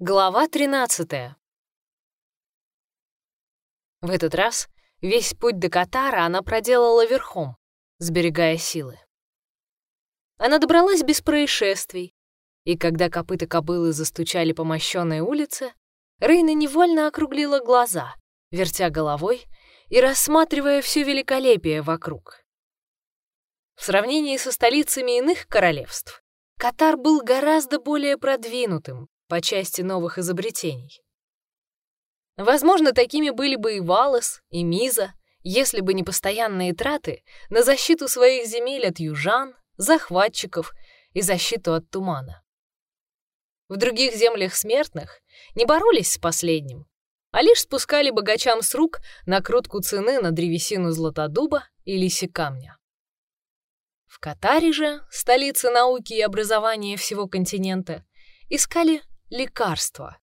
Глава 13 В этот раз весь путь до Катара она проделала верхом, сберегая силы. Она добралась без происшествий, и когда копыта кобылы застучали по мощенной улице, Рейна невольно округлила глаза, вертя головой и рассматривая все великолепие вокруг. В сравнении со столицами иных королевств, Катар был гораздо более продвинутым, по части новых изобретений. Возможно, такими были бы и Валас, и Миза, если бы не постоянные траты на защиту своих земель от южан, захватчиков и защиту от тумана. В других землях смертных не боролись с последним, а лишь спускали богачам с рук накрутку цены на древесину златодуба и лиси камня. В Катаре же, столице науки и образования всего континента, искали лекарства.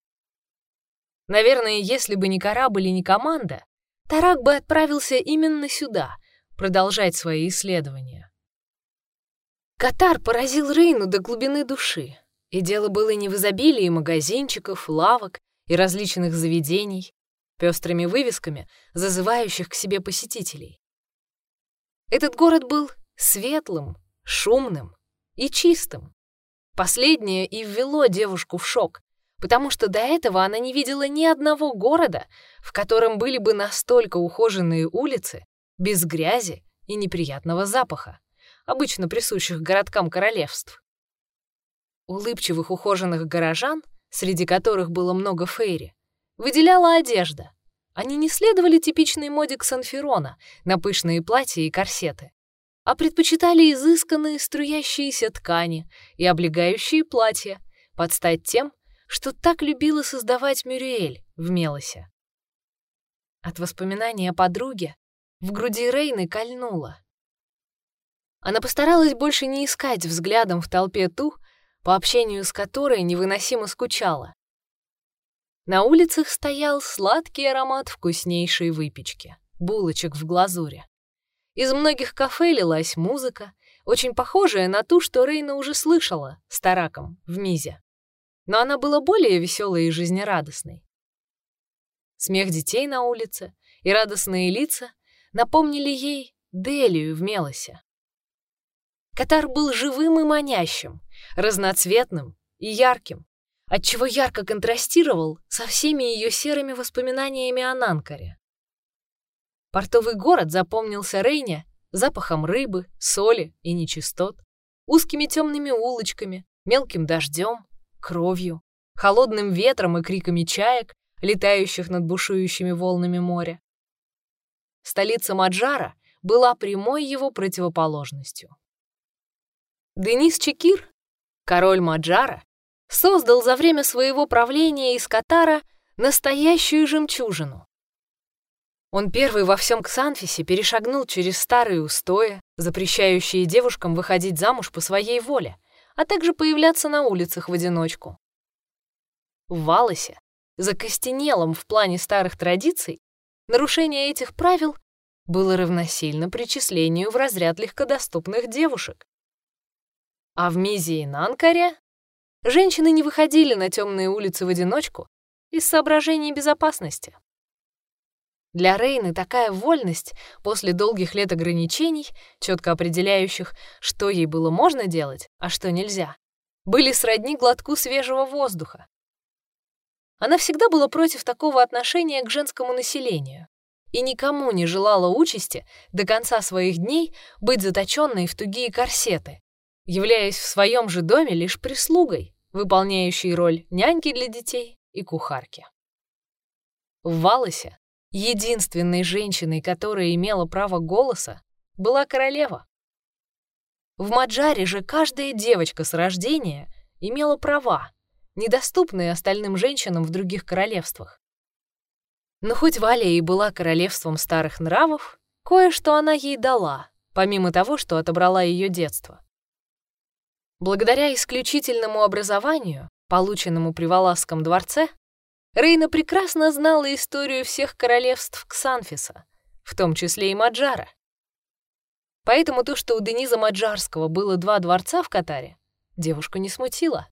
Наверное, если бы не корабль и не команда, Тарак бы отправился именно сюда, продолжать свои исследования. Катар поразил Рейну до глубины души, и дело было не в изобилии магазинчиков, лавок и различных заведений, пестрыми вывесками, зазывающих к себе посетителей. Этот город был светлым, шумным и чистым. Последнее и ввело девушку в шок, потому что до этого она не видела ни одного города, в котором были бы настолько ухоженные улицы, без грязи и неприятного запаха, обычно присущих городкам королевств. Улыбчивых ухоженных горожан, среди которых было много фейри, выделяла одежда. Они не следовали типичной моде Ксанферона на пышные платья и корсеты а предпочитали изысканные струящиеся ткани и облегающие платья под стать тем, что так любила создавать Мюриэль в Мелосе. От воспоминания о подруге в груди Рейны кольнуло. Она постаралась больше не искать взглядом в толпе ту, по общению с которой невыносимо скучала. На улицах стоял сладкий аромат вкуснейшей выпечки, булочек в глазури. Из многих кафе лилась музыка, очень похожая на ту, что Рейна уже слышала с Тараком в Мизе. Но она была более веселой и жизнерадостной. Смех детей на улице и радостные лица напомнили ей Делию в Мелосе. Катар был живым и манящим, разноцветным и ярким, отчего ярко контрастировал со всеми ее серыми воспоминаниями о Нанкаре. Портовый город запомнился Рейне запахом рыбы, соли и нечистот, узкими темными улочками, мелким дождем, кровью, холодным ветром и криками чаек, летающих над бушующими волнами моря. Столица Маджара была прямой его противоположностью. Денис Чекир, король Маджара, создал за время своего правления из Катара настоящую жемчужину, он первый во всем Ксанфисе перешагнул через старые устои, запрещающие девушкам выходить замуж по своей воле, а также появляться на улицах в одиночку. В Валосе, закостенелом в плане старых традиций, нарушение этих правил было равносильно причислению в разряд легкодоступных девушек. А в Мизе и Нанкаре женщины не выходили на темные улицы в одиночку из соображений безопасности. Для Рейны такая вольность после долгих лет ограничений, четко определяющих, что ей было можно делать, а что нельзя, были сродни глотку свежего воздуха. Она всегда была против такого отношения к женскому населению и никому не желала участи до конца своих дней быть заточенной в тугие корсеты, являясь в своем же доме лишь прислугой, выполняющей роль няньки для детей и кухарки. В Валосе Единственной женщиной, которая имела право голоса, была королева. В Маджаре же каждая девочка с рождения имела права, недоступные остальным женщинам в других королевствах. Но хоть Валя и была королевством старых нравов, кое-что она ей дала, помимо того, что отобрала ее детство. Благодаря исключительному образованию, полученному при Валасском дворце, Рейна прекрасно знала историю всех королевств Ксанфиса, в том числе и Маджара. Поэтому то, что у Дениза Маджарского было два дворца в Катаре, девушку не смутило.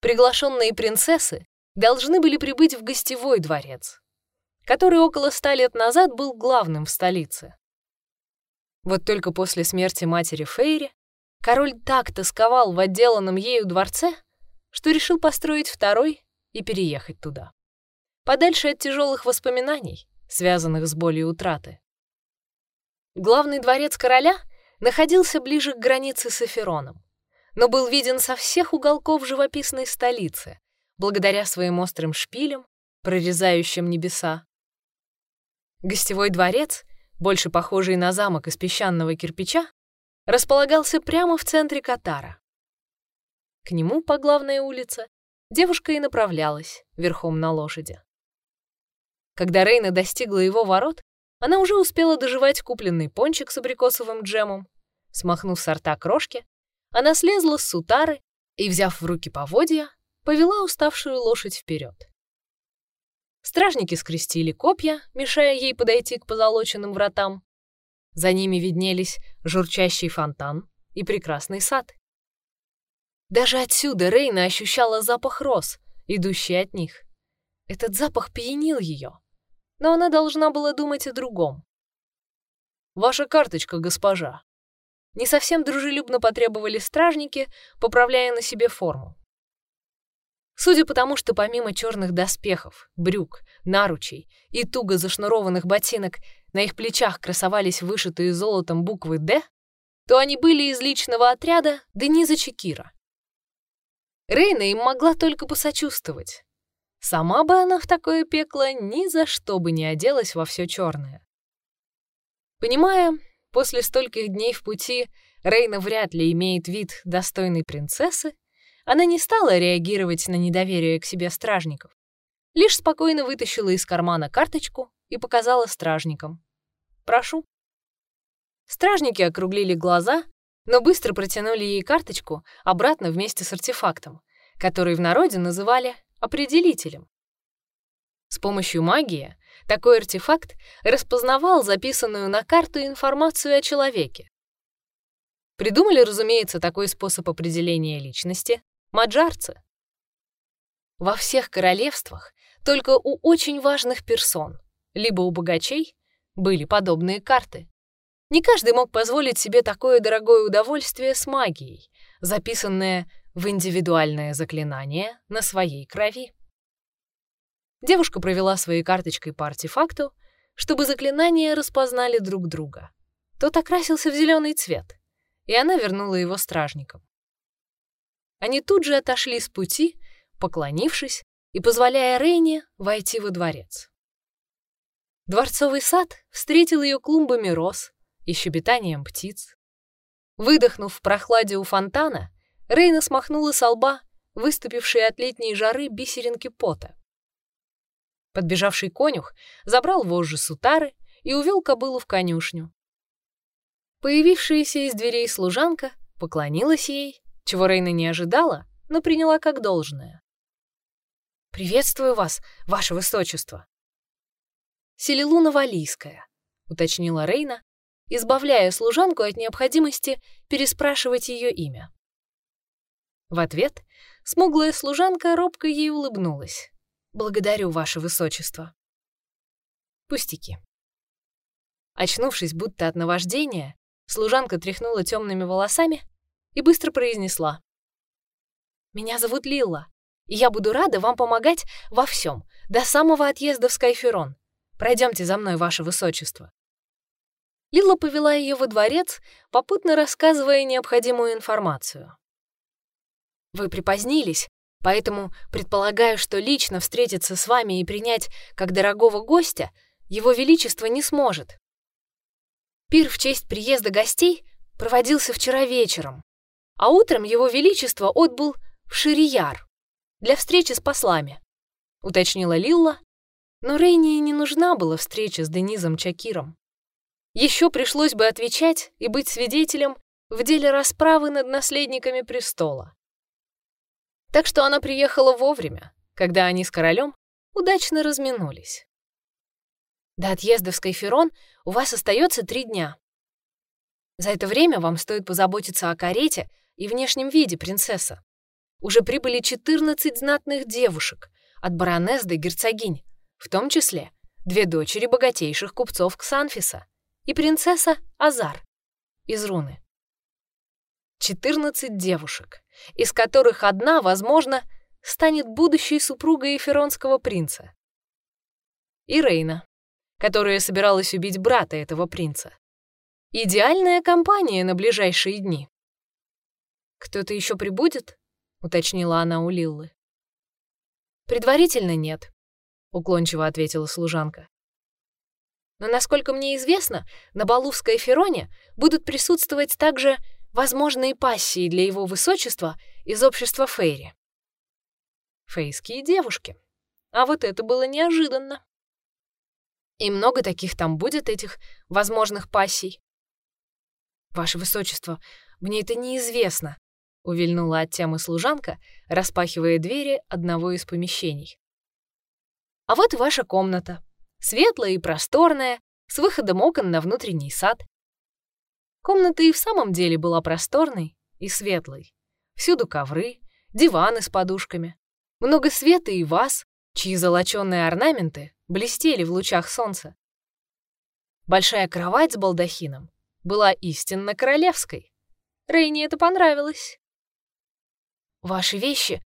приглашенные принцессы должны были прибыть в гостевой дворец, который около ста лет назад был главным в столице. Вот только после смерти матери Фейри король так тосковал в отделанном ею дворце, что решил построить второй и переехать туда. Подальше от тяжелых воспоминаний, связанных с болью утраты. Главный дворец короля находился ближе к границе с Эфироном, но был виден со всех уголков живописной столицы, благодаря своим острым шпилям, прорезающим небеса. Гостевой дворец, больше похожий на замок из песчаного кирпича, располагался прямо в центре Катара. К нему по главной улице девушка и направлялась верхом на лошади. Когда Рейна достигла его ворот, она уже успела доживать купленный пончик с абрикосовым джемом. Смахнув с рта крошки, она слезла с сутары и, взяв в руки поводья, повела уставшую лошадь вперед. Стражники скрестили копья, мешая ей подойти к позолоченным вратам. За ними виднелись журчащий фонтан и прекрасный сад. Даже отсюда Рейна ощущала запах роз, идущий от них. Этот запах пьянил ее, но она должна была думать о другом. «Ваша карточка, госпожа». Не совсем дружелюбно потребовали стражники, поправляя на себе форму. Судя по тому, что помимо черных доспехов, брюк, наручей и туго зашнурованных ботинок на их плечах красовались вышитые золотом буквы «Д», то они были из личного отряда Дениза Чекира. Рейна им могла только посочувствовать. Сама бы она в такое пекло ни за что бы не оделась во все черное. Понимая, после стольких дней в пути Рейна вряд ли имеет вид достойной принцессы, она не стала реагировать на недоверие к себе стражников, лишь спокойно вытащила из кармана карточку и показала стражникам. «Прошу». Стражники округлили глаза, но быстро протянули ей карточку обратно вместе с артефактом, который в народе называли определителем. С помощью магии такой артефакт распознавал записанную на карту информацию о человеке. Придумали, разумеется, такой способ определения личности маджарцы. Во всех королевствах только у очень важных персон, либо у богачей, были подобные карты. Не каждый мог позволить себе такое дорогое удовольствие с магией, записанное в индивидуальное заклинание на своей крови. Девушка провела своей карточкой по артефакту, чтобы заклинания распознали друг друга. Тот окрасился в зеленый цвет, и она вернула его стражникам. Они тут же отошли с пути, поклонившись и позволяя Рейне войти во дворец. Дворцовый сад встретил ее клумбами роз и щебетанием птиц. Выдохнув в прохладе у фонтана, Рейна смахнула со лба выступившие от летней жары бисеринки пота. Подбежавший конюх забрал вожжи сутары и увел кобылу в конюшню. Появившаяся из дверей служанка поклонилась ей, чего Рейна не ожидала, но приняла как должное. «Приветствую вас, ваше высочество!» «Селилуна Валийская», — уточнила Рейна, избавляя служанку от необходимости переспрашивать ее имя. В ответ смуглая служанка робко ей улыбнулась. «Благодарю, ваше высочество». Пустяки. Очнувшись будто от наваждения, служанка тряхнула темными волосами и быстро произнесла. «Меня зовут Лилла, и я буду рада вам помогать во всем, до самого отъезда в Скайферон. Пройдемте за мной, ваше высочество». Лилла повела ее во дворец, попутно рассказывая необходимую информацию. Вы припозднились, поэтому предполагаю, что лично встретиться с вами и принять как дорогого гостя его величество не сможет. Пир в честь приезда гостей проводился вчера вечером, а утром его величество отбыл в Ширияр для встречи с послами, уточнила Лилла, но Рейни не нужна была встреча с Денизом Чакиром. Еще пришлось бы отвечать и быть свидетелем в деле расправы над наследниками престола. Так что она приехала вовремя, когда они с королем удачно разминулись. До отъезда в Скайферон у вас остается три дня. За это время вам стоит позаботиться о карете и внешнем виде принцесса. уже прибыли 14 знатных девушек, от баронесс до герцогинь, в том числе две дочери богатейших купцов Ксанфиса и принцесса Азар из Руны. 14 девушек, из которых одна, возможно, станет будущей супругой эфиронского принца. И Рейна, которая собиралась убить брата этого принца. Идеальная компания на ближайшие дни. «Кто-то еще прибудет?» — уточнила она у Лиллы. «Предварительно нет», — уклончиво ответила служанка. «Но, насколько мне известно, на балу в будут присутствовать также возможные пассии для его высочества из общества Фейри. Фейские девушки. А вот это было неожиданно. И много таких там будет, этих возможных пассий. Ваше Высочество, мне это неизвестно, увильнула от темы служанка, распахивая двери одного из помещений. А вот ваша комната. Светлая и просторная, с выходом окон на внутренний сад. Комната и в самом деле была просторной и светлой. Всюду ковры, диваны с подушками. Много света и ваз, чьи золочёные орнаменты блестели в лучах солнца. Большая кровать с балдахином была истинно королевской. Рейне это понравилось. «Ваши вещи?»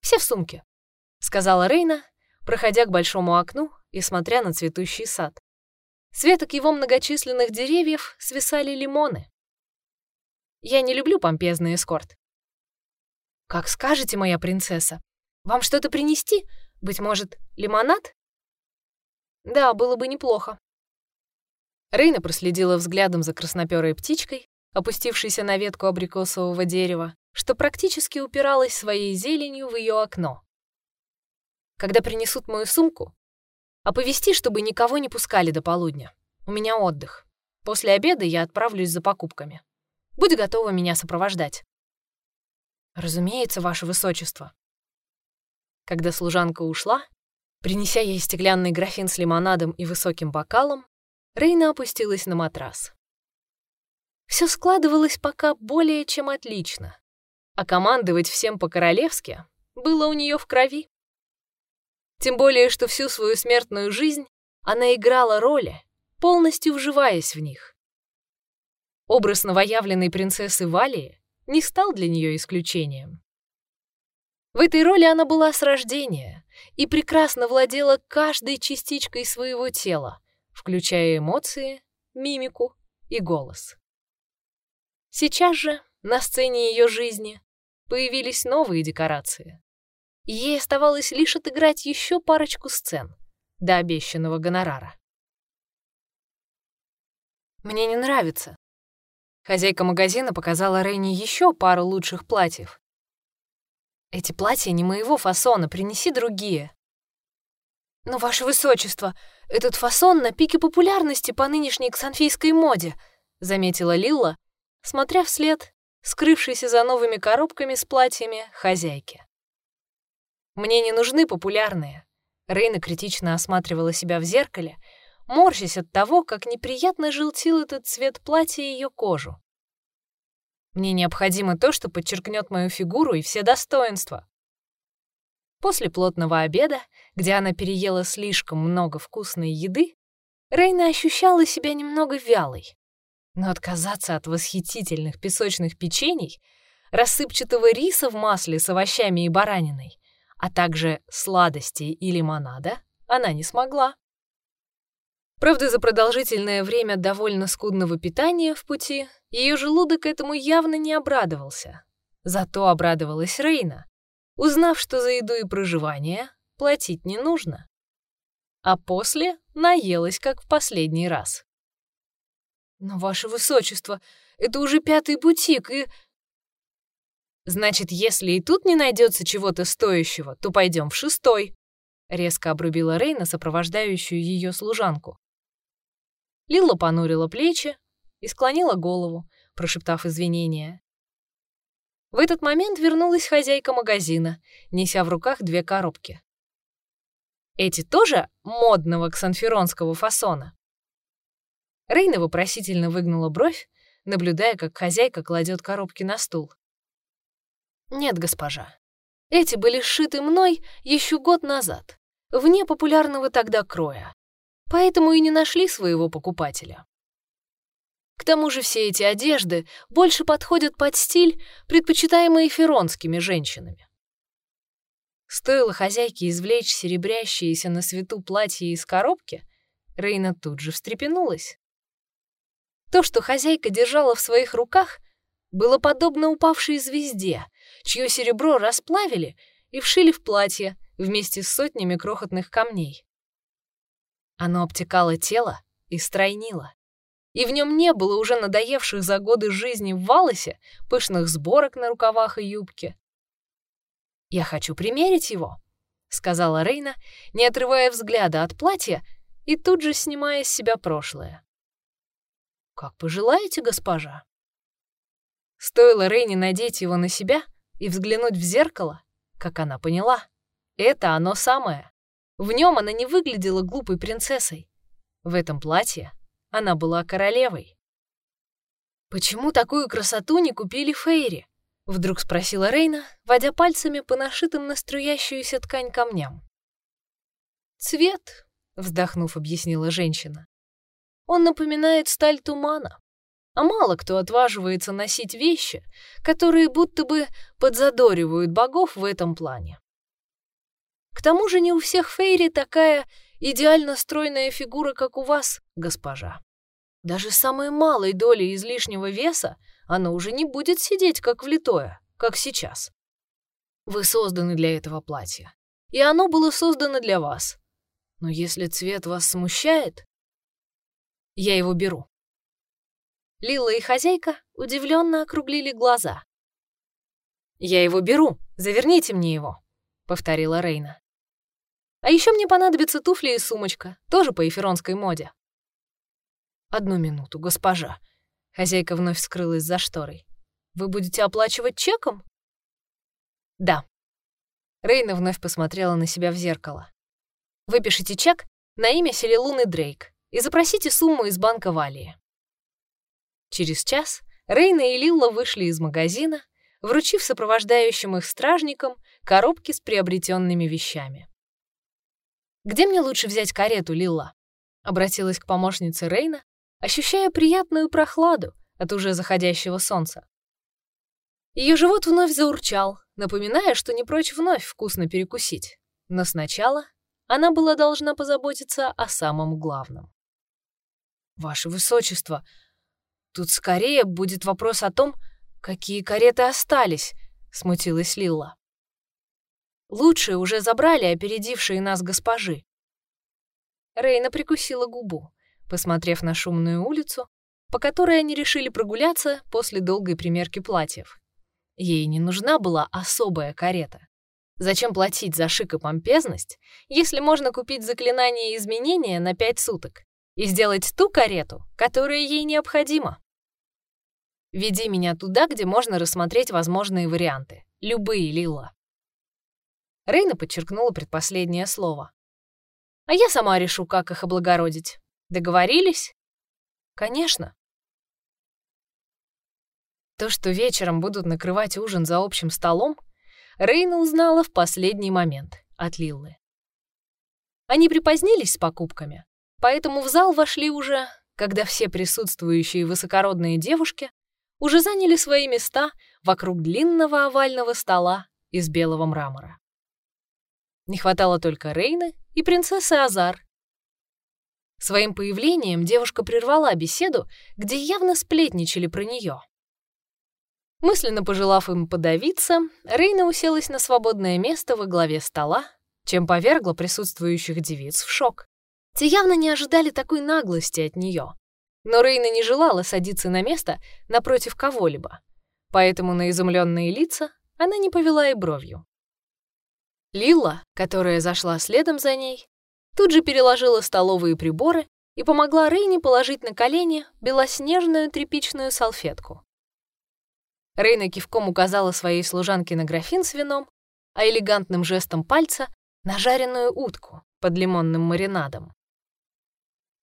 «Все в сумке», — сказала Рейна, проходя к большому окну и смотря на цветущий сад. С веток его многочисленных деревьев свисали лимоны. Я не люблю помпезный эскорт. «Как скажете, моя принцесса. Вам что-то принести? Быть может, лимонад?» «Да, было бы неплохо». Рейна проследила взглядом за красноперой птичкой, опустившейся на ветку абрикосового дерева, что практически упиралась своей зеленью в ее окно. «Когда принесут мою сумку, Оповести, чтобы никого не пускали до полудня. У меня отдых. После обеда я отправлюсь за покупками. Будь готова меня сопровождать. Разумеется, ваше высочество. Когда служанка ушла, принеся ей стеклянный графин с лимонадом и высоким бокалом, Рейна опустилась на матрас. Все складывалось пока более чем отлично, а командовать всем по-королевски было у нее в крови. Тем более, что всю свою смертную жизнь она играла роли, полностью вживаясь в них. Образ новоявленной принцессы Валии не стал для нее исключением. В этой роли она была с рождения и прекрасно владела каждой частичкой своего тела, включая эмоции, мимику и голос. Сейчас же на сцене ее жизни появились новые декорации ей оставалось лишь отыграть еще парочку сцен до обещанного гонорара. «Мне не нравится». Хозяйка магазина показала Рейни еще пару лучших платьев. «Эти платья не моего фасона, принеси другие». «Но, ваше высочество, этот фасон на пике популярности по нынешней ксанфийской моде», заметила Лилла, смотря вслед скрывшейся за новыми коробками с платьями хозяйки. Мне не нужны популярные. Рейна критично осматривала себя в зеркале, морщась от того, как неприятно желтил этот цвет платья и ее кожу. Мне необходимо то, что подчеркнет мою фигуру и все достоинства. После плотного обеда, где она переела слишком много вкусной еды, Рейна ощущала себя немного вялой. Но отказаться от восхитительных песочных печений, рассыпчатого риса в масле с овощами и бараниной а также сладостей и лимонада, она не смогла. Правда, за продолжительное время довольно скудного питания в пути ее желудок этому явно не обрадовался. Зато обрадовалась Рейна, узнав, что за еду и проживание платить не нужно. А после наелась, как в последний раз. «Но, ваше высочество, это уже пятый бутик, и Значит, если и тут не найдется чего-то стоящего, то пойдем в шестой. Резко обрубила Рейна, сопровождающую ее служанку. Лила понурила плечи и склонила голову, прошептав извинения. В этот момент вернулась хозяйка магазина, неся в руках две коробки. Эти тоже модного ксанферонского фасона. Рейна вопросительно выгнула бровь, наблюдая, как хозяйка кладет коробки на стул. Нет, госпожа. Эти были сшиты мной еще год назад, вне популярного тогда кроя, поэтому и не нашли своего покупателя. К тому же все эти одежды больше подходят под стиль, предпочитаемый феронскими женщинами. Стоило хозяйке извлечь серебрящееся на свету платье из коробки, Рейна тут же встрепенулась. То, что хозяйка держала в своих руках, было подобно упавшей звезде, чье серебро расплавили и вшили в платье вместе с сотнями крохотных камней. Оно обтекало тело и стройнило. И в нем не было уже надоевших за годы жизни в Валосе пышных сборок на рукавах и юбке. «Я хочу примерить его», — сказала Рейна, не отрывая взгляда от платья и тут же снимая с себя прошлое. «Как пожелаете, госпожа». Стоило Рейне надеть его на себя и взглянуть в зеркало, как она поняла. Это оно самое. В нем она не выглядела глупой принцессой. В этом платье она была королевой. «Почему такую красоту не купили Фейри?» — вдруг спросила Рейна, водя пальцами по нашитым на струящуюся ткань камням. «Цвет», — вздохнув, объяснила женщина. «Он напоминает сталь тумана, а мало кто отваживается носить вещи, которые будто бы подзадоривают богов в этом плане. К тому же не у всех фейри такая идеально стройная фигура, как у вас, госпожа. Даже самой малой долей излишнего веса она уже не будет сидеть как влитое, как сейчас. Вы созданы для этого платья, и оно было создано для вас. Но если цвет вас смущает, я его беру. Лила и хозяйка удивленно округлили глаза. «Я его беру, заверните мне его», — повторила Рейна. А еще мне понадобятся туфли и сумочка, тоже по эфиронской моде. Одну минуту, госпожа. Хозяйка вновь скрылась за шторой. Вы будете оплачивать чеком? Да. Рейна вновь посмотрела на себя в зеркало. Выпишите чек на имя Селилуны Дрейк и запросите сумму из банка Валии. Через час Рейна и Лилла вышли из магазина, вручив сопровождающим их стражникам коробки с приобретенными вещами. «Где мне лучше взять карету, Лила?» Обратилась к помощнице Рейна, ощущая приятную прохладу от уже заходящего солнца. Ее живот вновь заурчал, напоминая, что не прочь вновь вкусно перекусить. Но сначала она была должна позаботиться о самом главном. «Ваше Высочество, тут скорее будет вопрос о том, какие кареты остались», — смутилась Лила. Лучшие уже забрали опередившие нас госпожи. Рейна прикусила губу, посмотрев на шумную улицу, по которой они решили прогуляться после долгой примерки платьев. Ей не нужна была особая карета. Зачем платить за шик и помпезность, если можно купить заклинание изменения на пять суток и сделать ту карету, которая ей необходима? Веди меня туда, где можно рассмотреть возможные варианты. Любые, Лила. Рейна подчеркнула предпоследнее слово. «А я сама решу, как их облагородить. Договорились?» «Конечно». То, что вечером будут накрывать ужин за общим столом, Рейна узнала в последний момент от Лиллы. Они припозднились с покупками, поэтому в зал вошли уже, когда все присутствующие высокородные девушки уже заняли свои места вокруг длинного овального стола из белого мрамора. Не хватало только Рейны и принцессы Азар. Своим появлением девушка прервала беседу, где явно сплетничали про нее. Мысленно пожелав им подавиться, Рейна уселась на свободное место во главе стола, чем повергла присутствующих девиц в шок. Те явно не ожидали такой наглости от нее. Но Рейна не желала садиться на место напротив кого-либо, поэтому на изумленные лица она не повела и бровью. Лила, которая зашла следом за ней, тут же переложила столовые приборы и помогла Рейне положить на колени белоснежную тряпичную салфетку. Рейна кивком указала своей служанке на графин с вином, а элегантным жестом пальца — на жареную утку под лимонным маринадом.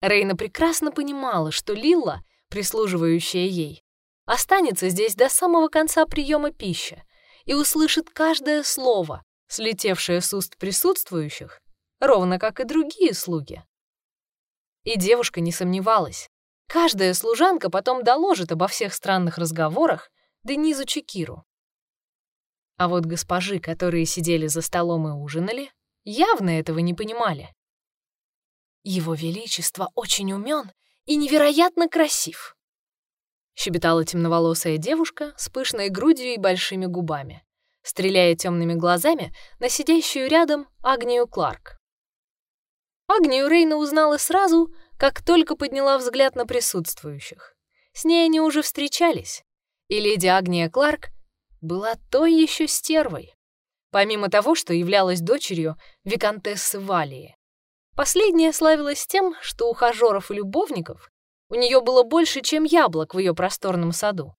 Рейна прекрасно понимала, что Лила, прислуживающая ей, останется здесь до самого конца приема пищи, и услышит каждое слово, слетевшее с уст присутствующих, ровно как и другие слуги. И девушка не сомневалась. Каждая служанка потом доложит обо всех странных разговорах Денизу Чекиру. А вот госпожи, которые сидели за столом и ужинали, явно этого не понимали. «Его Величество очень умен и невероятно красив», щебетала темноволосая девушка с пышной грудью и большими губами, стреляя темными глазами на сидящую рядом Агнию Кларк. Агнию Рейна узнала сразу, как только подняла взгляд на присутствующих. С ней они уже встречались, и леди Агния Кларк была той еще стервой, помимо того, что являлась дочерью виконтессы Валии. Последняя славилась тем, что ухажеров и любовников у нее было больше, чем яблок в ее просторном саду.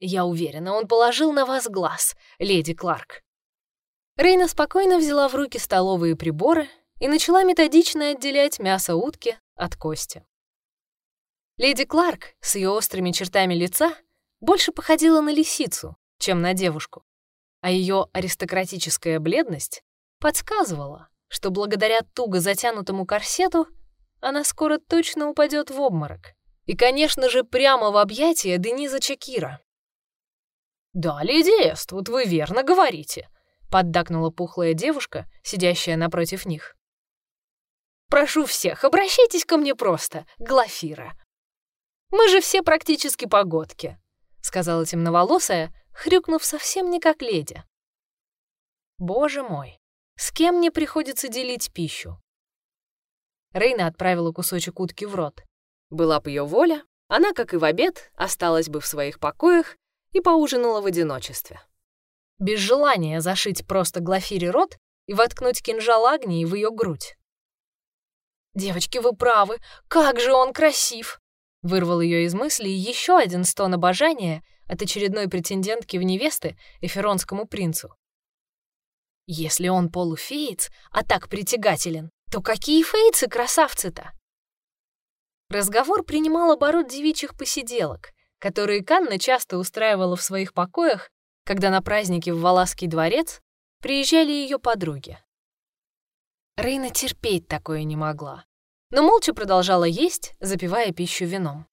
Я уверена, он положил на вас глаз, леди Кларк. Рейна спокойно взяла в руки столовые приборы и начала методично отделять мясо утки от кости. Леди Кларк с ее острыми чертами лица больше походила на лисицу, чем на девушку, а ее аристократическая бледность подсказывала, что благодаря туго затянутому корсету она скоро точно упадет в обморок. И, конечно же, прямо в объятия Дениза Чакира. «Да, леди Эствуд, вы верно говорите», — поддакнула пухлая девушка, сидящая напротив них. Прошу всех, обращайтесь ко мне просто, Глафира. Мы же все практически погодки», — сказала темноволосая, хрюкнув совсем не как леди. «Боже мой, с кем мне приходится делить пищу?» Рейна отправила кусочек утки в рот. Была бы ее воля, она, как и в обед, осталась бы в своих покоях и поужинала в одиночестве. Без желания зашить просто Глафире рот и воткнуть кинжал Агнии в ее грудь. «Девочки, вы правы, как же он красив!» Вырвал ее из мыслей еще один стон обожания от очередной претендентки в невесты эфиронскому принцу. Если он полуфеец, а так притягателен, то какие фейцы-красавцы-то? Разговор принимал оборот девичьих посиделок, которые Канна часто устраивала в своих покоях, когда на праздники в Валасский дворец приезжали ее подруги. Рейна терпеть такое не могла, но молча продолжала есть, запивая пищу вином.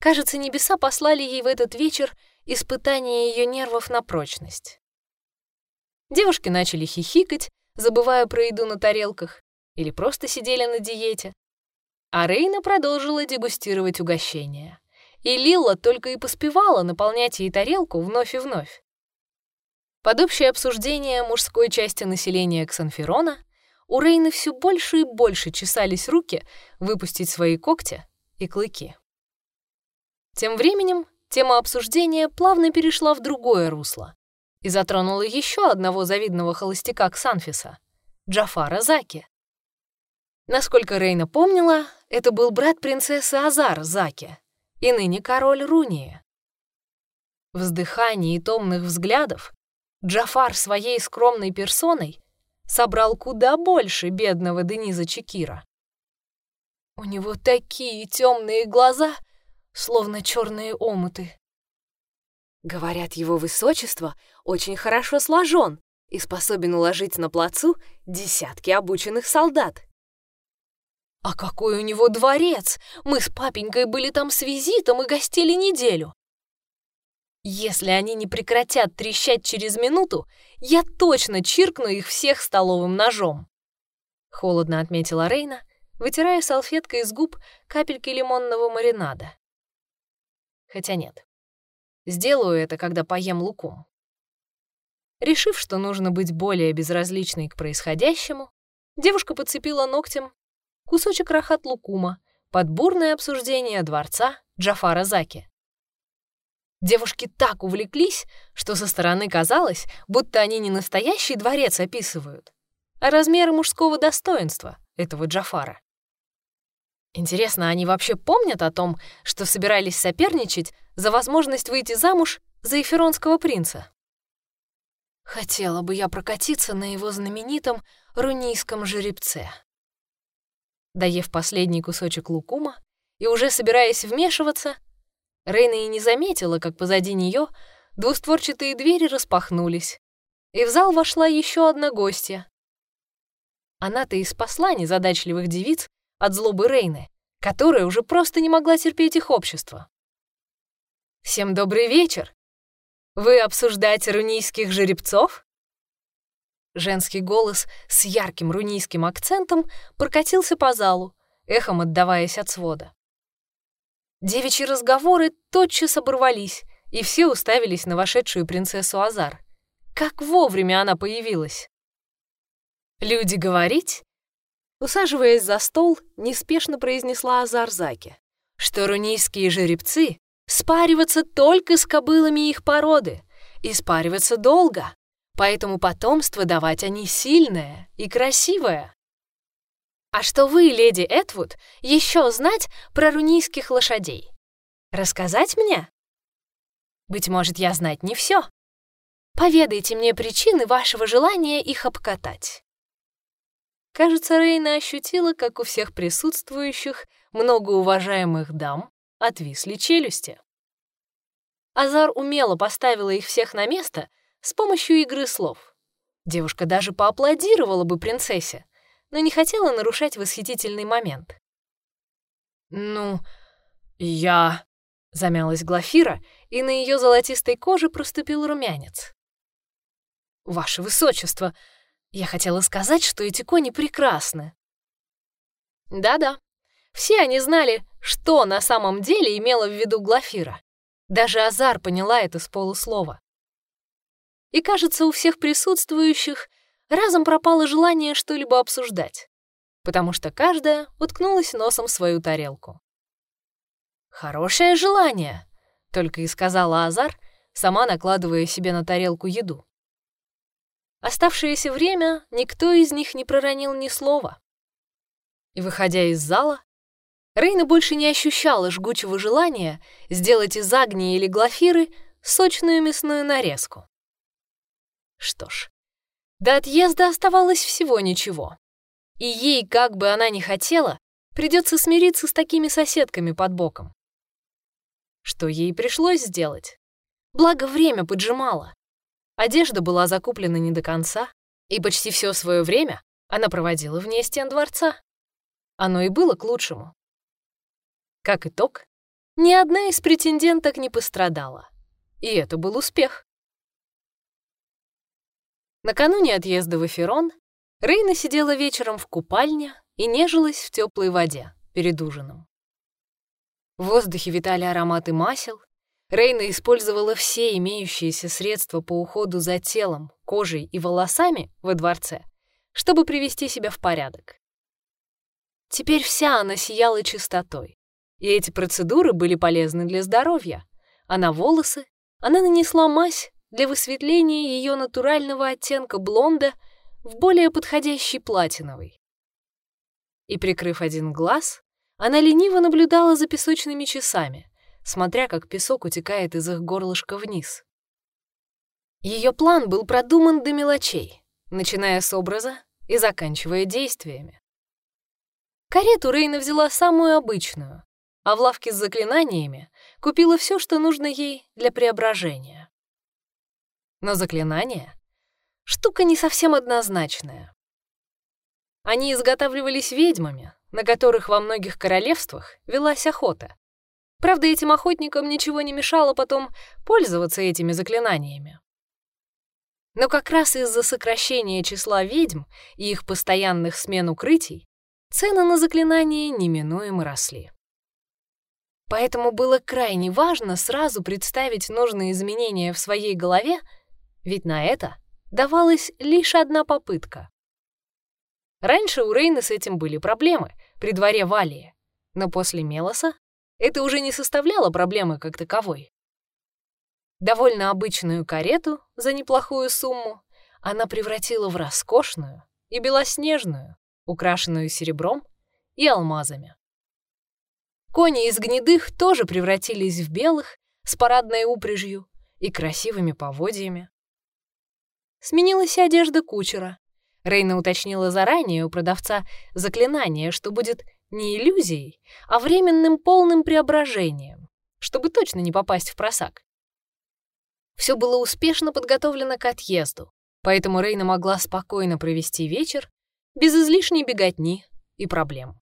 Кажется, небеса послали ей в этот вечер испытание ее нервов на прочность. Девушки начали хихикать, забывая про еду на тарелках, или просто сидели на диете. А Рейна продолжила дегустировать угощение. И Лилла только и поспевала наполнять ей тарелку вновь и вновь. Под общее обсуждение мужской части населения Ксанферона у Рейны все больше и больше чесались руки выпустить свои когти и клыки. Тем временем тема обсуждения плавно перешла в другое русло и затронула еще одного завидного холостяка Ксанфиса — Джафара Заки. Насколько Рейна помнила, это был брат принцессы Азар Заки и ныне король Рунии. Вздыханий и томных взглядов Джафар своей скромной персоной собрал куда больше бедного Дениза Чекира. У него такие темные глаза, словно черные омуты. Говорят, его высочество очень хорошо сложен и способен уложить на плацу десятки обученных солдат. А какой у него дворец! Мы с папенькой были там с визитом и гостили неделю. Если они не прекратят трещать через минуту, я точно чиркну их всех столовым ножом. Холодно отметила Рейна, вытирая салфеткой из губ капельки лимонного маринада. Хотя нет. Сделаю это, когда поем лукум. Решив, что нужно быть более безразличной к происходящему, девушка подцепила ногтем кусочек рахат лукума под бурное обсуждение дворца Джафара Заки. Девушки так увлеклись, что со стороны казалось, будто они не настоящий дворец описывают, а размеры мужского достоинства этого Джафара. Интересно, они вообще помнят о том, что собирались соперничать за возможность выйти замуж за эфиронского принца? Хотела бы я прокатиться на его знаменитом рунийском жеребце. Доев последний кусочек лукума и уже собираясь вмешиваться, Рейна и не заметила, как позади нее двустворчатые двери распахнулись, и в зал вошла еще одна гостья. Она-то и спасла незадачливых девиц от злобы Рейны, которая уже просто не могла терпеть их общество. «Всем добрый вечер! Вы обсуждаете рунийских жеребцов?» Женский голос с ярким рунийским акцентом прокатился по залу, эхом отдаваясь от свода. Девичьи разговоры тотчас оборвались, и все уставились на вошедшую принцессу Азар. Как вовремя она появилась! «Люди говорить?» Усаживаясь за стол, неспешно произнесла Азар Заки, что рунийские жеребцы спариваться только с кобылами их породы, и спариваться долго, поэтому потомство давать они сильное и красивое. А что вы, леди Этвуд, еще знать про рунийских лошадей? Рассказать мне? Быть может, я знать не все. Поведайте мне причины вашего желания их обкатать. Кажется, Рейна ощутила, как у всех присутствующих, многоуважаемых дам, отвисли челюсти. Азар умело поставила их всех на место с помощью игры слов. Девушка даже поаплодировала бы принцессе, но не хотела нарушать восхитительный момент. «Ну, я...» — замялась Глафира, и на ее золотистой коже проступил румянец. «Ваше высочество, я хотела сказать, что эти кони прекрасны». Да-да, все они знали, что на самом деле имела в виду Глафира. Даже Азар поняла это с полуслова. И, кажется, у всех присутствующих разом пропало желание что-либо обсуждать, потому что каждая уткнулась носом в свою тарелку. «Хорошее желание», — только и сказала Азар, сама накладывая себе на тарелку еду. Оставшееся время никто из них не проронил ни слова. И, выходя из зала, Рейна больше не ощущала жгучего желания сделать из Агнии или Глафиры сочную мясную нарезку. Что ж, до отъезда оставалось всего ничего. И ей, как бы она ни хотела, придется смириться с такими соседками под боком. Что ей пришлось сделать? Благо, время поджимало. Одежда была закуплена не до конца, и почти все свое время она проводила вне стен дворца. Оно и было к лучшему. Как итог, ни одна из претенденток не пострадала. И это был успех. Накануне отъезда в Эфирон Рейна сидела вечером в купальне и нежилась в теплой воде перед ужином. В воздухе витали ароматы масел. Рейна использовала все имеющиеся средства по уходу за телом, кожей и волосами во дворце, чтобы привести себя в порядок. Теперь вся она сияла чистотой, и эти процедуры были полезны для здоровья, а на волосы она нанесла мазь для высветления ее натурального оттенка блонда в более подходящий платиновый. И, прикрыв один глаз, она лениво наблюдала за песочными часами, смотря как песок утекает из их горлышка вниз. Ее план был продуман до мелочей, начиная с образа и заканчивая действиями. Карету Рейна взяла самую обычную, а в лавке с заклинаниями купила все, что нужно ей для преображения. Но заклинания — штука не совсем однозначная. Они изготавливались ведьмами, на которых во многих королевствах велась охота. Правда, этим охотникам ничего не мешало потом пользоваться этими заклинаниями. Но как раз из-за сокращения числа ведьм и их постоянных смен укрытий цены на заклинания неминуемо росли. Поэтому было крайне важно сразу представить нужные изменения в своей голове ведь на это давалась лишь одна попытка. Раньше у Рейны с этим были проблемы при дворе Валии, но после Мелоса это уже не составляло проблемы как таковой. Довольно обычную карету за неплохую сумму она превратила в роскошную и белоснежную, украшенную серебром и алмазами. Кони из гнедых тоже превратились в белых с парадной упряжью и красивыми поводьями. Сменилась одежда кучера. Рейна уточнила заранее у продавца заклинание, что будет не иллюзией, а временным полным преображением, чтобы точно не попасть в просак. Все было успешно подготовлено к отъезду, поэтому Рейна могла спокойно провести вечер без излишней беготни и проблем.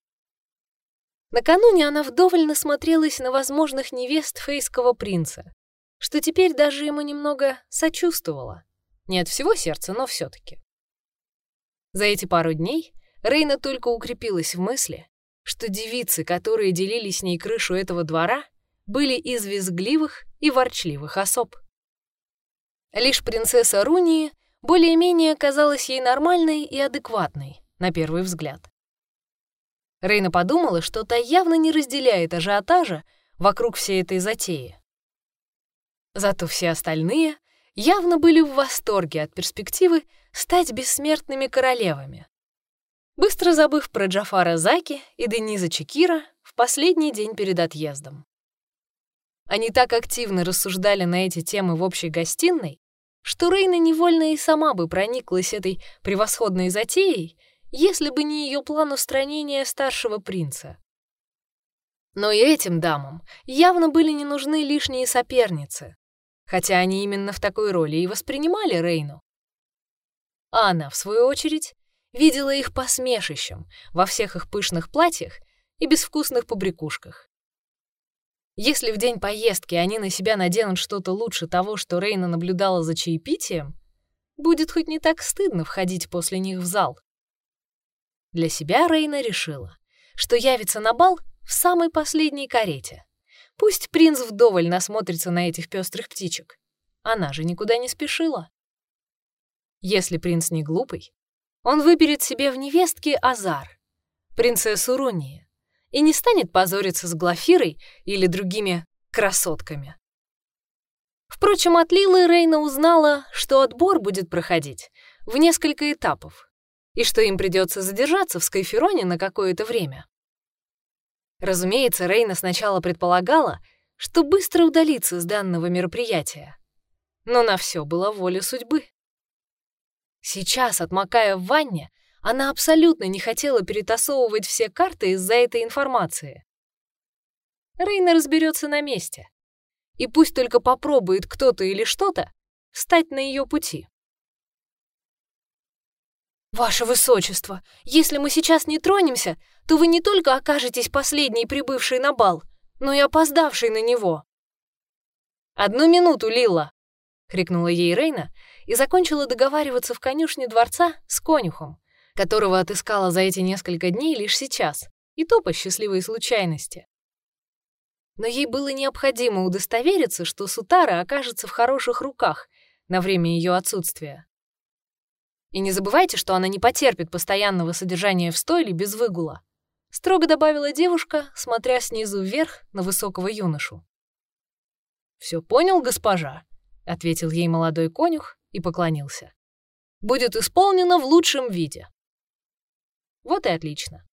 Накануне она вдоволь насмотрелась на возможных невест фейского принца, что теперь даже ему немного сочувствовала. Не от всего сердца, но все таки За эти пару дней Рейна только укрепилась в мысли, что девицы, которые делили с ней крышу этого двора, были из визгливых и ворчливых особ. Лишь принцесса Рунии более-менее казалась ей нормальной и адекватной, на первый взгляд. Рейна подумала, что та явно не разделяет ажиотажа вокруг всей этой затеи. Зато все остальные явно были в восторге от перспективы стать бессмертными королевами. Быстро забыв про Джафара Заки и Дениза Чекира в последний день перед отъездом. Они так активно рассуждали на эти темы в общей гостиной, что Рейна невольно и сама бы прониклась этой превосходной затеей, если бы не ее план устранения старшего принца. Но и этим дамам явно были не нужны лишние соперницы, хотя они именно в такой роли и воспринимали Рейну. А она, в свою очередь, видела их посмешищем во всех их пышных платьях и безвкусных побрякушках. Если в день поездки они на себя наденут что-то лучше того, что Рейна наблюдала за чаепитием, будет хоть не так стыдно входить после них в зал. Для себя Рейна решила, что явится на бал в самой последней карете. Пусть принц вдоволь насмотрится на этих пестрых птичек. Она же никуда не спешила. Если принц не глупый, он выберет себе в невестке Азар, принцессу Руния, и не станет позориться с Глафирой или другими красотками. Впрочем, от Лилы Рейна узнала, что отбор будет проходить в несколько этапов и что им придется задержаться в Скайфероне на какое-то время. Разумеется, Рейна сначала предполагала, что быстро удалится с данного мероприятия. Но на все было воля судьбы. Сейчас, отмокая в ванне, она абсолютно не хотела перетасовывать все карты из-за этой информации. Рейна разберется на месте. И пусть только попробует кто-то или что-то встать на ее пути. «Ваше Высочество, если мы сейчас не тронемся, то вы не только окажетесь последней прибывшей на бал, но и опоздавшей на него». «Одну минуту, Лила!» — крикнула ей Рейна и закончила договариваться в конюшне дворца с конюхом, которого отыскала за эти несколько дней лишь сейчас, и то по счастливой случайности. Но ей было необходимо удостовериться, что Сутара окажется в хороших руках на время ее отсутствия. И не забывайте, что она не потерпит постоянного содержания в стойле без выгула. Строго добавила девушка, смотря снизу вверх на высокого юношу. «Все понял, госпожа?» — ответил ей молодой конюх и поклонился. «Будет исполнено в лучшем виде». Вот и отлично.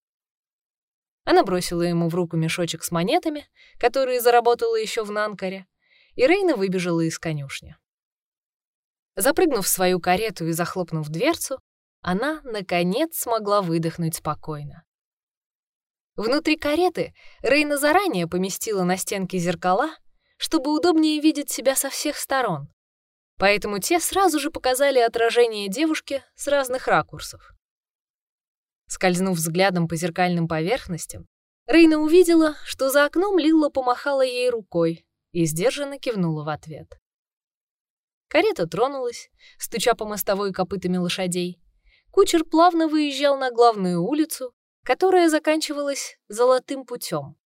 Она бросила ему в руку мешочек с монетами, которые заработала еще в Нанкаре, и Рейна выбежала из конюшни. Запрыгнув в свою карету и захлопнув дверцу, она, наконец, смогла выдохнуть спокойно. Внутри кареты Рейна заранее поместила на стенки зеркала, чтобы удобнее видеть себя со всех сторон, поэтому те сразу же показали отражение девушки с разных ракурсов. Скользнув взглядом по зеркальным поверхностям, Рейна увидела, что за окном Лилла помахала ей рукой и сдержанно кивнула в ответ. Карета тронулась, стуча по мостовой копытами лошадей. Кучер плавно выезжал на главную улицу, которая заканчивалась золотым путем.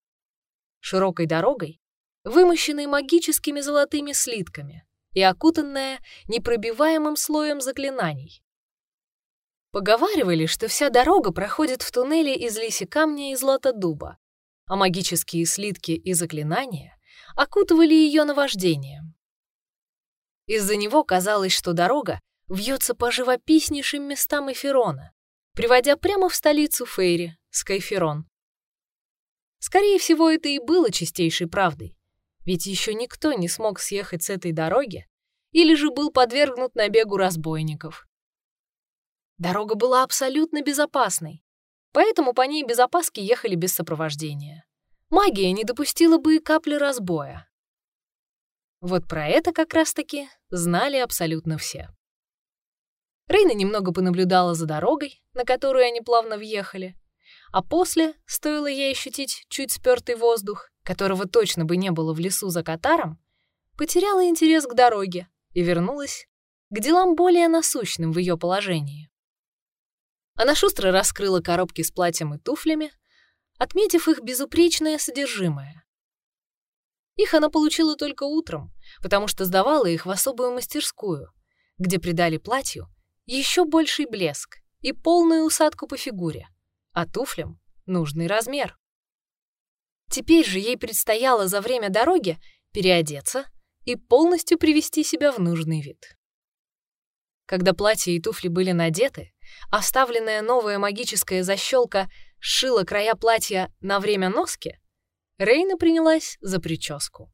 Широкой дорогой, вымощенной магическими золотыми слитками и окутанная непробиваемым слоем заклинаний. Поговаривали, что вся дорога проходит в туннеле из лиси камня и златодуба, а магические слитки и заклинания окутывали ее наваждением. Из-за него казалось, что дорога вьется по живописнейшим местам Эфирона, приводя прямо в столицу Фейри, Скайферон. Скорее всего, это и было чистейшей правдой, ведь еще никто не смог съехать с этой дороги или же был подвергнут набегу разбойников. Дорога была абсолютно безопасной, поэтому по ней без опаски ехали без сопровождения. Магия не допустила бы и капли разбоя. Вот про это как раз-таки знали абсолютно все. Рейна немного понаблюдала за дорогой, на которую они плавно въехали, а после, стоило ей ощутить чуть спёртый воздух, которого точно бы не было в лесу за Катаром, потеряла интерес к дороге и вернулась к делам более насущным в ее положении. Она шустро раскрыла коробки с платьем и туфлями, отметив их безупречное содержимое. Их она получила только утром, потому что сдавала их в особую мастерскую, где придали платью еще больший блеск и полную усадку по фигуре, а туфлям — нужный размер. Теперь же ей предстояло за время дороги переодеться и полностью привести себя в нужный вид. Когда платье и туфли были надеты, вставленная новая магическая защелка сшила края платья на время носки, Рейна принялась за прическу.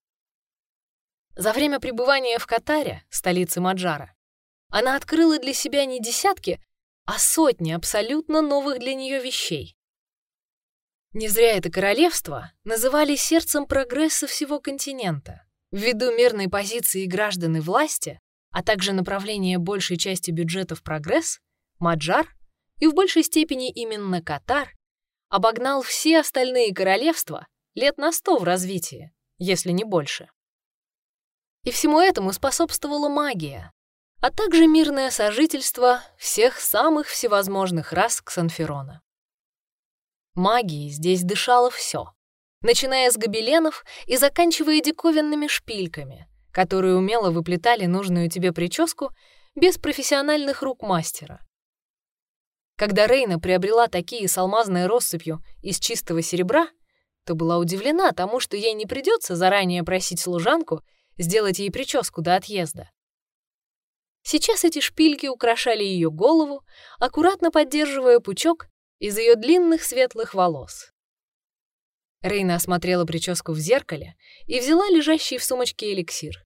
За время пребывания в Катаре, столице Маджара, она открыла для себя не десятки, а сотни абсолютно новых для нее вещей. Не зря это королевство называли сердцем прогресса всего континента. Ввиду мирной позиции граждан и власти, а также направления большей части бюджета в прогресс, Маджар, и в большей степени именно Катар, обогнал все остальные королевства лет на сто в развитии, если не больше. И всему этому способствовала магия, а также мирное сожительство всех самых всевозможных рас Ксанферона. Магией здесь дышало все, начиная с гобеленов и заканчивая диковинными шпильками, которые умело выплетали нужную тебе прическу без профессиональных рук мастера. Когда Рейна приобрела такие с алмазной россыпью из чистого серебра, то была удивлена тому, что ей не придется заранее просить служанку сделать ей прическу до отъезда. Сейчас эти шпильки украшали ее голову, аккуратно поддерживая пучок из ее длинных светлых волос. Рейна осмотрела прическу в зеркале и взяла лежащий в сумочке эликсир.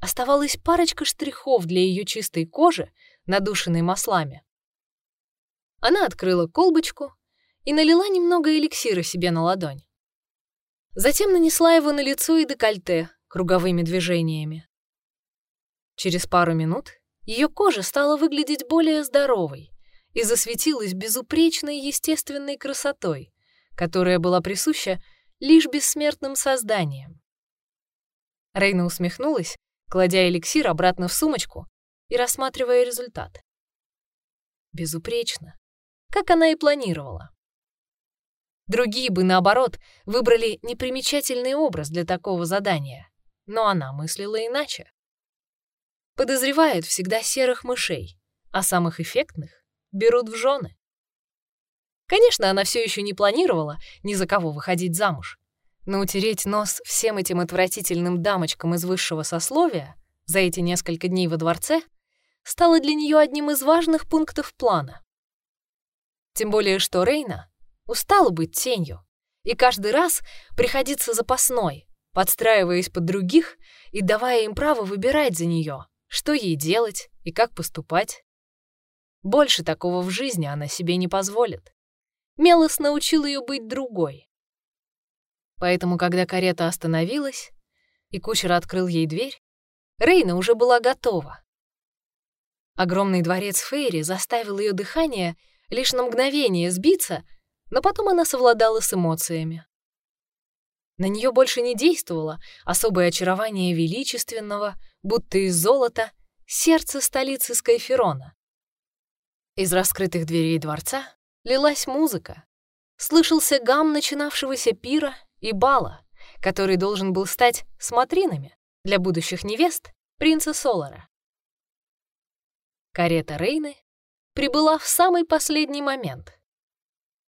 Оставалась парочка штрихов для ее чистой кожи, надушенной маслами. Она открыла колбочку и налила немного эликсира себе на ладонь. Затем нанесла его на лицо и декольте круговыми движениями. Через пару минут ее кожа стала выглядеть более здоровой и засветилась безупречной естественной красотой, которая была присуща лишь бессмертным созданиям. Рейна усмехнулась, кладя эликсир обратно в сумочку и рассматривая результат. Безупречно, как она и планировала. Другие бы, наоборот, выбрали непримечательный образ для такого задания, но она мыслила иначе. Подозревает всегда серых мышей, а самых эффектных берут в жены. Конечно, она все еще не планировала ни за кого выходить замуж, но утереть нос всем этим отвратительным дамочкам из высшего сословия за эти несколько дней во дворце стало для нее одним из важных пунктов плана. Тем более, что Рейна Устала быть тенью. И каждый раз приходиться запасной, подстраиваясь под других и давая им право выбирать за нее, что ей делать и как поступать. Больше такого в жизни она себе не позволит. Мелос научил ее быть другой. Поэтому, когда карета остановилась, и кучер открыл ей дверь, Рейна уже была готова. Огромный дворец Фейри заставил ее дыхание лишь на мгновение сбиться но потом она совладала с эмоциями. На нее больше не действовало особое очарование величественного, будто из золота, сердца столицы Скайферона. Из раскрытых дверей дворца лилась музыка. Слышался гам начинавшегося пира и бала, который должен был стать смотринами для будущих невест принца Солара. Карета Рейны прибыла в самый последний момент —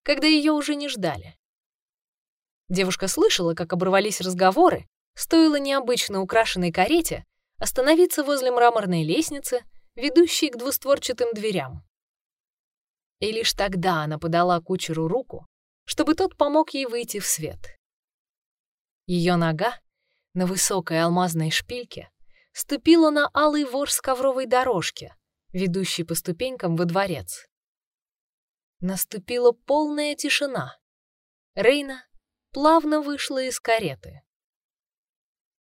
когда ее уже не ждали. Девушка слышала, как оборвались разговоры, стоило необычно украшенной карете остановиться возле мраморной лестницы, ведущей к двустворчатым дверям. И лишь тогда она подала кучеру руку, чтобы тот помог ей выйти в свет. Ее нога на высокой алмазной шпильке ступила на алый ворс ковровой дорожки, ведущей по ступенькам во дворец. Наступила полная тишина. Рейна плавно вышла из кареты.